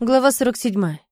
Глава 47.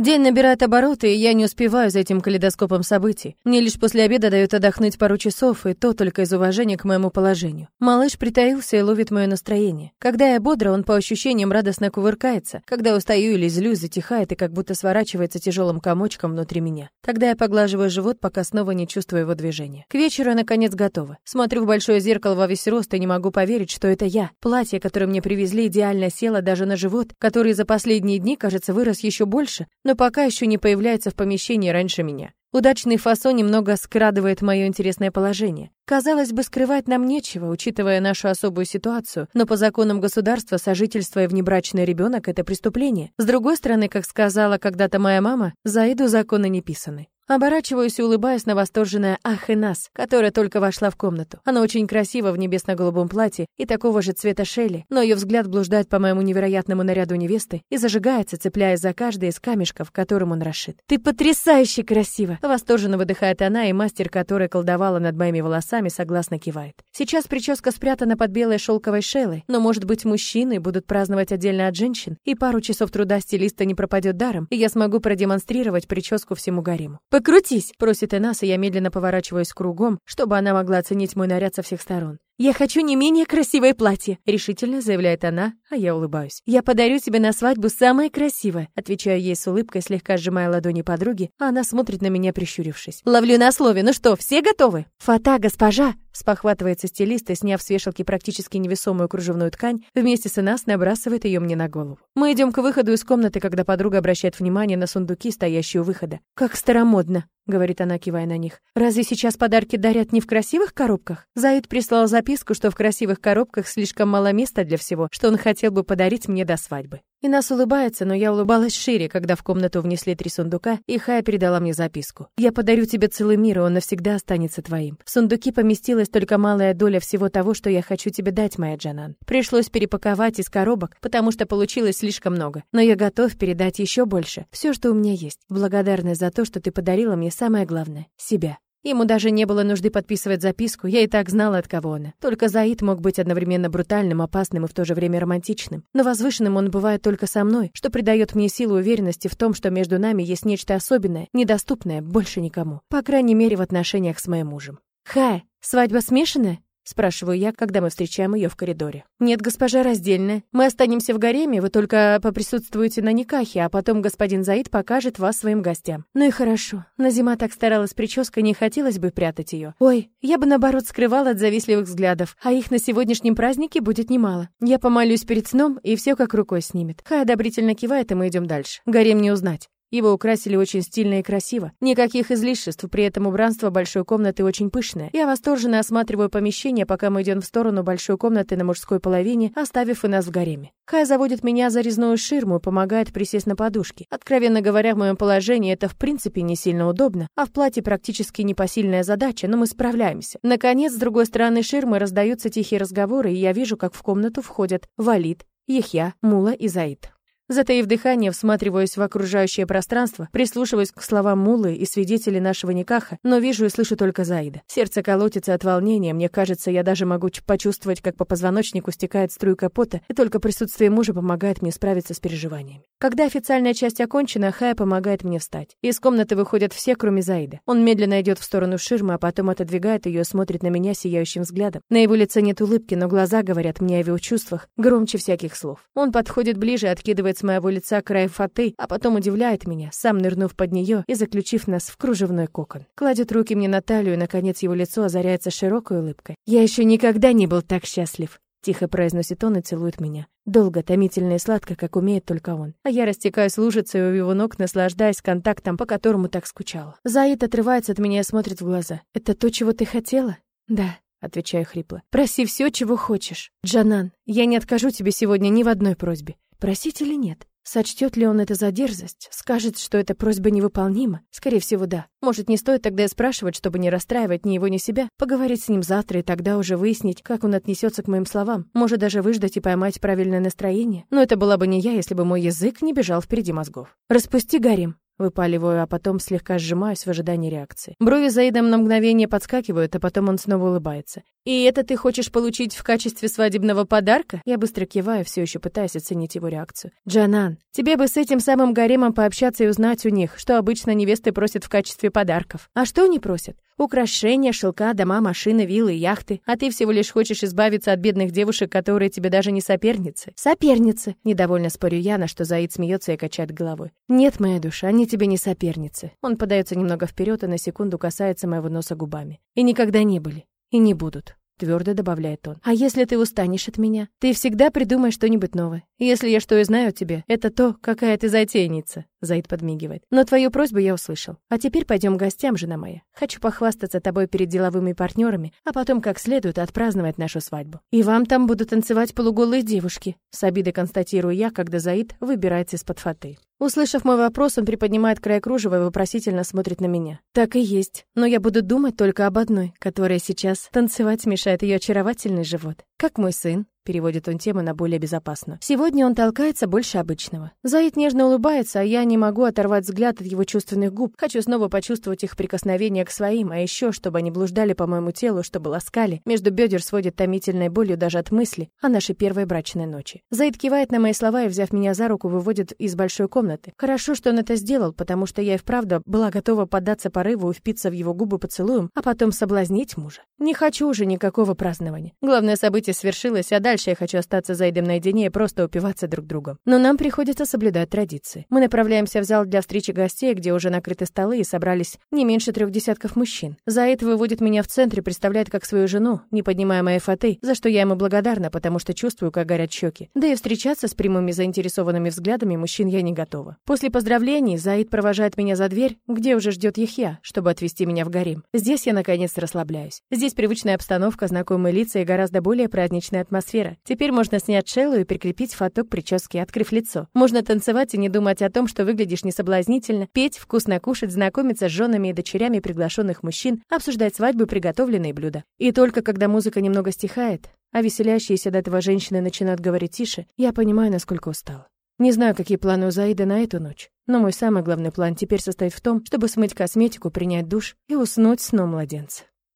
День набирает обороты, и я не успеваю за этим калейдоскопом событий. Мне лишь после обеда дают отдохнуть пару часов, и то только из уважения к моему положению. Малыш притаился и ловит мое настроение. Когда я бодра, он по ощущениям радостно кувыркается. Когда устаю или злюсь, затихает и как будто сворачивается тяжелым комочком внутри меня. Тогда я поглаживаю живот, пока снова не чувствую его движения. К вечеру я, наконец, готова. Смотрю в большое зеркало во весь рост и не могу поверить, что это я. Платье, которое мне привезли, идеально село даже на живот, который за последние дни, кажется, вырос еще больше, но пока еще не появляется в помещении раньше меня. Удачный фасон немного скрадывает мое интересное положение. Казалось бы, скрывать нам нечего, учитывая нашу особую ситуацию, но по законам государства сожительство и внебрачный ребенок – это преступление. С другой стороны, как сказала когда-то моя мама, за еду законы не писаны. Оборачиваюсь и улыбаюсь на восторженное «Ах и нас», которая только вошла в комнату. Она очень красива в небесно-голубом платье и такого же цвета шели, но ее взгляд блуждает по моему невероятному наряду невесты и зажигается, цепляясь за каждый из камешков, которым он расшит. «Ты потрясающе красива!» Восторженно выдыхает она, и мастер, который колдовала над моими волосами, согласно кивает. Сейчас прическа спрятана под белой шелковой шелой, но, может быть, мужчины будут праздновать отдельно от женщин, и пару часов труда стилиста не пропадет даром, и я смогу продемонстрировать прическу всему гарему. «Покрутись!» — просит Энас, и я медленно поворачиваюсь кругом, чтобы она могла оценить мой наряд со всех сторон. «Я хочу не менее красивое платье», — решительно заявляет она, а я улыбаюсь. «Я подарю тебе на свадьбу самое красивое», — отвечаю ей с улыбкой, слегка сжимая ладони подруги, а она смотрит на меня, прищурившись. «Ловлю на слове, ну что, все готовы?» «Фата, госпожа!» — спохватывается стилист и, сняв с вешалки практически невесомую кружевную ткань, вместе с нас набрасывает ее мне на голову. Мы идем к выходу из комнаты, когда подруга обращает внимание на сундуки, стоящие у выхода. «Как старомодно!» — говорит она, кивая на них. «Разве сейчас подарки дарят не в красивых коробках?» Заид прислал записку, что в красивых коробках слишком мало места для всего, что он хотел бы подарить мне до свадьбы. И нас улыбается, но я улыбалась шире, когда в комнату внесли три сундука, и Хая передала мне записку. «Я подарю тебе целый мир, и он навсегда останется твоим. В сундуки поместилась только малая доля всего того, что я хочу тебе дать, моя Джанан. Пришлось перепаковать из коробок, потому что получилось слишком много. Но я готов передать еще больше. Все, что у меня есть. Благодарность за то, что ты подарила мне самое главное — себя». Ему даже не было нужды подписывать записку, я и так знала, от кого она. Только Заид мог быть одновременно брутальным, опасным и в то же время романтичным. Но возвышенным он бывает только со мной, что придает мне силу уверенности в том, что между нами есть нечто особенное, недоступное больше никому. По крайней мере, в отношениях с моим мужем. «Хай, свадьба смешанная?» Спрашиваю я, когда мы встречаем ее в коридоре. «Нет, госпожа, раздельная. Мы останемся в гареме, вы только поприсутствуете на никахе, а потом господин Заид покажет вас своим гостям». Ну и хорошо. Назима так старалась с прической, не хотелось бы прятать ее. Ой, я бы наоборот скрывала от завистливых взглядов, а их на сегодняшнем празднике будет немало. Я помолюсь перед сном, и все как рукой снимет. Хай одобрительно кивает, и мы идем дальше. Гарем не узнать. Его украсили очень стильно и красиво. Никаких излишеств, при этом убранство большой комнаты очень пышное. Я восторженно осматриваю помещение, пока мы идем в сторону большой комнаты на мужской половине, оставив и нас в гареме. Хай заводит меня за резную ширму и помогает присесть на подушке. Откровенно говоря, в моем положении это в принципе не сильно удобно, а в платье практически непосильная задача, но мы справляемся. Наконец, с другой стороны ширмы раздаются тихие разговоры, и я вижу, как в комнату входят Валид, Ехья, Мула и Заид. Затаив дыхание, всматриваюсь в окружающее пространство, прислушиваюсь к словам Мулы и свидетелей нашего никаха, но вижу и слышу только Заида. Сердце колотится от волнения, мне кажется, я даже могу почувствовать, как по позвоночнику стекает струйка пота, и только присутствие мужа помогает мне справиться с переживаниями. Когда официальная часть окончена, Хая помогает мне встать. Из комнаты выходят все, кроме Заида. Он медленно идет в сторону ширмы, а потом отодвигает ее смотрит на меня сияющим взглядом. На его лице нет улыбки, но глаза говорят мне о его чувствах громче всяких слов. Он подходит ближе, откидывает с моего лица край фаты, а потом удивляет меня, сам нырнув под нее и заключив нас в кружевной кокон. Кладет руки мне на талию, и, наконец, его лицо озаряется широкой улыбкой. «Я еще никогда не был так счастлив!» Тихо произносит он и целует меня. Долго, томительно и сладко, как умеет только он. А я растекаюсь лужицей у его ног, наслаждаясь контактом, по которому так скучала. Заид отрывается от меня и смотрит в глаза. «Это то, чего ты хотела?» «Да», — отвечаю хрипло. «Проси все, чего хочешь. Джанан, я не откажу тебе сегодня ни в одной просьбе. Просить или нет? Сочтет ли он это за дерзость? Скажет, что эта просьба невыполнима? Скорее всего, да. Может, не стоит тогда и спрашивать, чтобы не расстраивать ни его, ни себя? Поговорить с ним завтра и тогда уже выяснить, как он отнесется к моим словам. Может, даже выждать и поймать правильное настроение? Но это была бы не я, если бы мой язык не бежал впереди мозгов. «Распусти гарем», Выпаливаю, а потом слегка сжимаюсь в ожидании реакции. Брови Заида на мгновение подскакивают, а потом он снова улыбается. «И это ты хочешь получить в качестве свадебного подарка?» Я быстро киваю, все еще пытаясь оценить его реакцию. «Джанан, тебе бы с этим самым гаремом пообщаться и узнать у них, что обычно невесты просят в качестве подарков. А что они просят? Украшения, шелка, дома, машины, виллы, яхты. А ты всего лишь хочешь избавиться от бедных девушек, которые тебе даже не соперницы. Соперницы, недовольно спорю я, на что Заид смеется и качает головой. Нет, моя душа, они тебе не соперницы. Он подается немного вперед и на секунду касается моего носа губами. И никогда не были. И не будут твердо добавляет он. А если ты устанешь от меня? Ты всегда придумаешь что-нибудь новое. Если я что и знаю о тебе, это то, какая ты затейница. Заид подмигивает. Но твою просьбу я услышал. А теперь пойдем к гостям, жена моя. Хочу похвастаться тобой перед деловыми партнерами, а потом как следует отпраздновать нашу свадьбу. И вам там будут танцевать полуголые девушки. С обидой констатирую я, когда Заид выбирается из-под фаты. Услышав мой вопрос, он приподнимает край кружева и вопросительно смотрит на меня. Так и есть. Но я буду думать только об одной, которая сейчас танцевать мешает ее очаровательный живот. Как мой сын, Переводит он тему на более безопасную. Сегодня он толкается больше обычного. Заид нежно улыбается, а я не могу оторвать взгляд от его чувственных губ. Хочу снова почувствовать их прикосновение к своим, а еще, чтобы они блуждали по моему телу, чтобы ласкали. Между бедер сводит томительной болью даже от мысли о нашей первой брачной ночи. Заид кивает на мои слова и, взяв меня за руку, выводит из большой комнаты. Хорошо, что он это сделал, потому что я и вправду была готова поддаться порыву и впиться в его губы поцелуем, а потом соблазнить мужа. Не хочу уже никакого празднования. Главное событие свершилось, а дальше Дальше я хочу остаться за Эдем наедине и просто упиваться друг другом. Но нам приходится соблюдать традиции. Мы направляемся в зал для встречи гостей, где уже накрыты столы и собрались не меньше трех десятков мужчин. Заид выводит меня в центр и представляет как свою жену, не поднимая моей фаты, за что я ему благодарна, потому что чувствую, как горят щеки. Да и встречаться с прямыми заинтересованными взглядами мужчин я не готова. После поздравлений Заид провожает меня за дверь, где уже ждет Ехья, чтобы отвезти меня в гарем. Здесь я наконец расслабляюсь. Здесь привычная обстановка, знакомые лица и гораздо более праздничная атмосфера атмосфера. Теперь можно снять шеллу и прикрепить фаток прически, открыв лицо. Можно танцевать и не думать о том, что выглядишь несоблазнительно, петь, вкусно кушать, знакомиться с женами и дочерями приглашенных мужчин, обсуждать свадьбу и приготовленные блюда. И только когда музыка немного стихает, а веселящиеся до этого женщины начинают говорить тише, я понимаю, насколько устала. Не знаю, какие планы у Заида на эту ночь, но мой самый главный план теперь состоит в том, чтобы смыть косметику, принять душ и уснуть сном младенца.